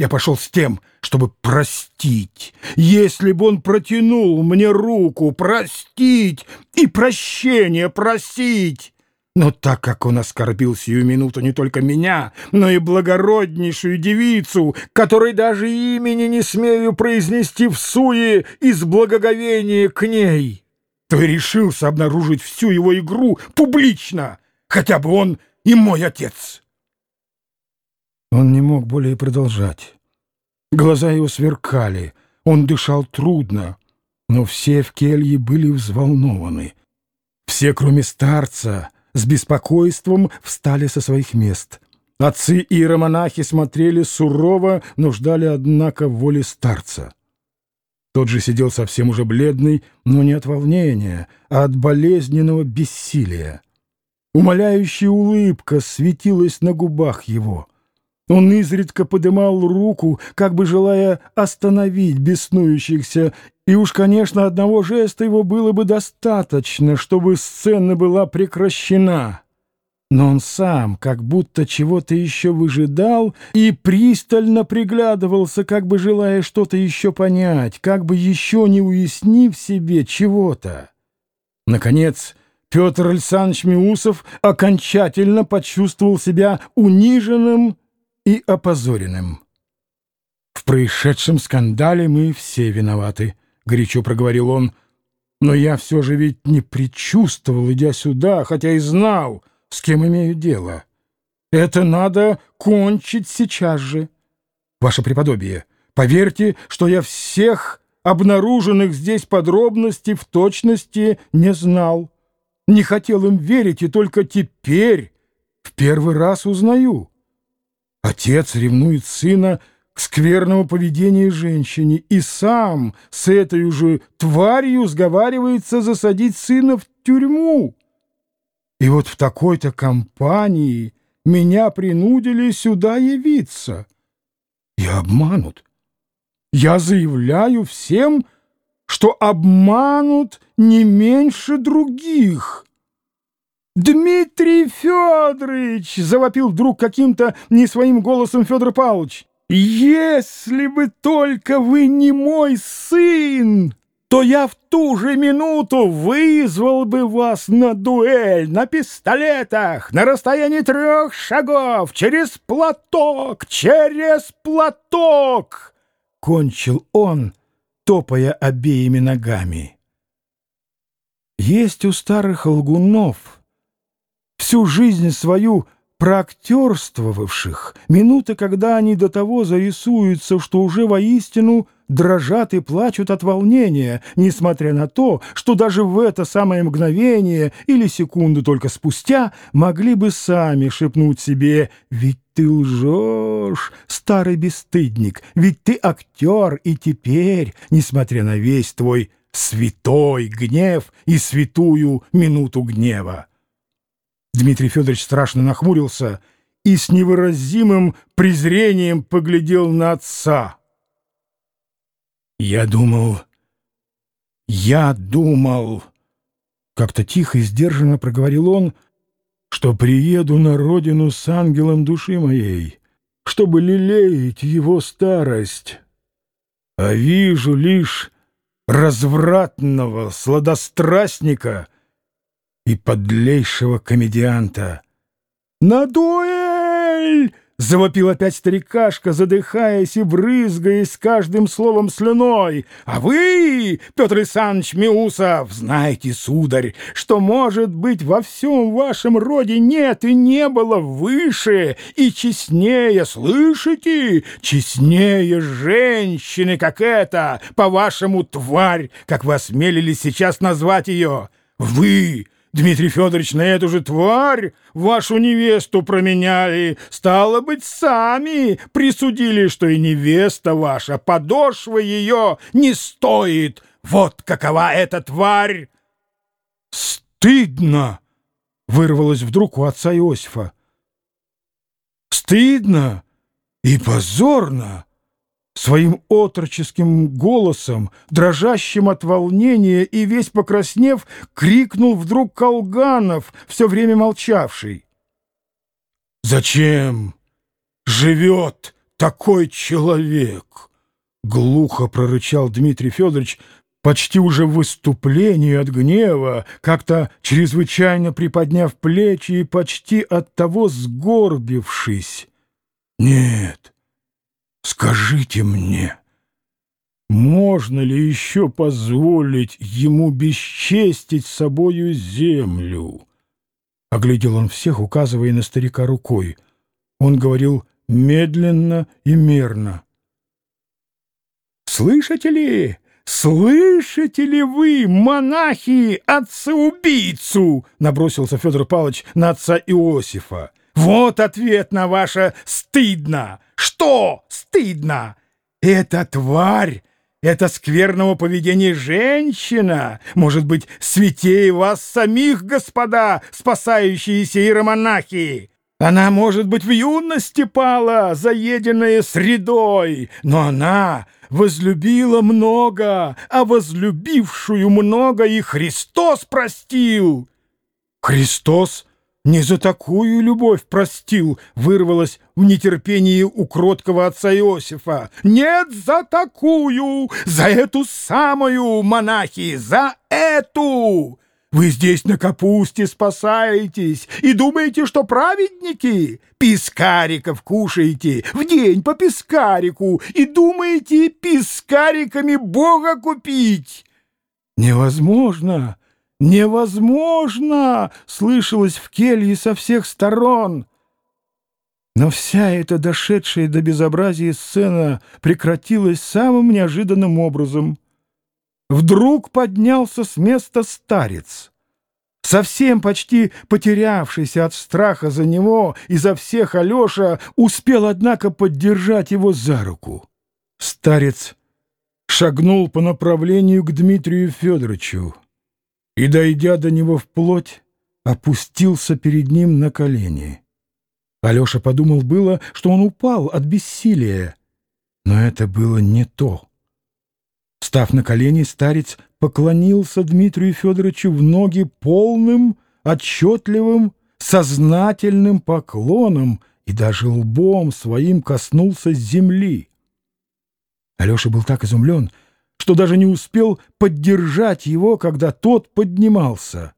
Я пошел с тем, чтобы простить. Если бы он протянул мне руку, простить и прощение просить. Но так как он оскорбил сию минуту не только меня, но и благороднейшую девицу, которой даже имени не смею произнести в суе из благоговения к ней, то и решился обнаружить всю его игру публично, хотя бы он и мой отец. Он не мог более продолжать. Глаза его сверкали, он дышал трудно, но все в келье были взволнованы. Все, кроме старца, с беспокойством встали со своих мест. Отцы и иеромонахи смотрели сурово, но ждали, однако, воли старца. Тот же сидел совсем уже бледный, но не от волнения, а от болезненного бессилия. Умоляющая улыбка светилась на губах его. Он изредка подымал руку, как бы желая остановить беснующихся, и уж, конечно, одного жеста его было бы достаточно, чтобы сцена была прекращена. Но он сам как будто чего-то еще выжидал и пристально приглядывался, как бы желая что-то еще понять, как бы еще не уяснив себе чего-то. Наконец, Петр Александрович Миусов окончательно почувствовал себя униженным и опозоренным. «В происшедшем скандале мы все виноваты», — горячо проговорил он. «Но я все же ведь не предчувствовал, идя сюда, хотя и знал, с кем имею дело. Это надо кончить сейчас же. Ваше преподобие, поверьте, что я всех обнаруженных здесь подробностей в точности не знал. Не хотел им верить, и только теперь в первый раз узнаю». Отец ревнует сына к скверному поведению женщине и сам с этой же тварью сговаривается засадить сына в тюрьму. И вот в такой-то компании меня принудили сюда явиться. И обманут. Я заявляю всем, что обманут не меньше других». «Дмитрий Федорович!» — завопил вдруг каким-то не своим голосом Федор Павлович. «Если бы только вы не мой сын, то я в ту же минуту вызвал бы вас на дуэль на пистолетах на расстоянии трех шагов через платок, через платок!» — кончил он, топая обеими ногами. Есть у старых лгунов — всю жизнь свою проактерствовавших, минуты, когда они до того зарисуются, что уже воистину дрожат и плачут от волнения, несмотря на то, что даже в это самое мгновение или секунду только спустя могли бы сами шепнуть себе «Ведь ты лжешь, старый бесстыдник, ведь ты актер, и теперь, несмотря на весь твой святой гнев и святую минуту гнева». Дмитрий Федорович страшно нахмурился и с невыразимым презрением поглядел на отца. «Я думал, я думал...» Как-то тихо и сдержанно проговорил он, что приеду на родину с ангелом души моей, чтобы лелеять его старость. А вижу лишь развратного сладострастника — и подлейшего комедианта. «На дуэль!» — завопил опять старикашка, задыхаясь и брызгаясь каждым словом слюной. «А вы, Петр Александрович Миусов, знаете, сударь, что, может быть, во всем вашем роде нет и не было выше и честнее, слышите, честнее женщины, как эта, по-вашему, тварь, как вы осмелились сейчас назвать ее. Вы!» Дмитрий Федорович, на эту же тварь вашу невесту променяли. Стало быть, сами присудили, что и невеста ваша, подошва ее не стоит. Вот какова эта тварь!» «Стыдно!» — вырвалось вдруг у отца Иосифа. «Стыдно и позорно!» Своим отроческим голосом, дрожащим от волнения и весь покраснев, крикнул вдруг Колганов, все время молчавший. «Зачем живет такой человек!» Глухо прорычал Дмитрий Федорович, почти уже в выступлении от гнева, как-то чрезвычайно приподняв плечи и почти от того сгорбившись. «Нет, скажите мне, можно ли еще позволить ему бесчестить собою землю?» Оглядел он всех, указывая на старика рукой. Он говорил медленно и мерно. «Слышите ли, слышите ли вы, монахи, отца-убийцу?» Набросился Федор Павлович на отца Иосифа. «Вот ответ на ваше «стыдно». Что стыдно? Эта тварь это скверного поведения женщина, может быть, святей вас самих, господа, спасающиеся иеромонахи. Она, может быть, в юности пала, заеденная средой, но она возлюбила много, а возлюбившую много и Христос простил. Христос не за такую любовь простил, вырвалось в нетерпении у кроткого отца Иосифа. Нет, за такую, за эту самую, монахи, за эту! Вы здесь на капусте спасаетесь и думаете, что праведники? Пискариков кушаете, в день по пискарику, и думаете пискариками Бога купить? Невозможно! «Невозможно!» — слышалось в келье со всех сторон. Но вся эта дошедшая до безобразия сцена прекратилась самым неожиданным образом. Вдруг поднялся с места старец. Совсем почти потерявшийся от страха за него и за всех Алеша успел, однако, поддержать его за руку. Старец шагнул по направлению к Дмитрию Федоровичу и, дойдя до него вплоть, опустился перед ним на колени. Алеша подумал было, что он упал от бессилия, но это было не то. Став на колени, старец поклонился Дмитрию Федоровичу в ноги полным, отчетливым, сознательным поклоном и даже лбом своим коснулся земли. Алеша был так изумлен, что даже не успел поддержать его, когда тот поднимался.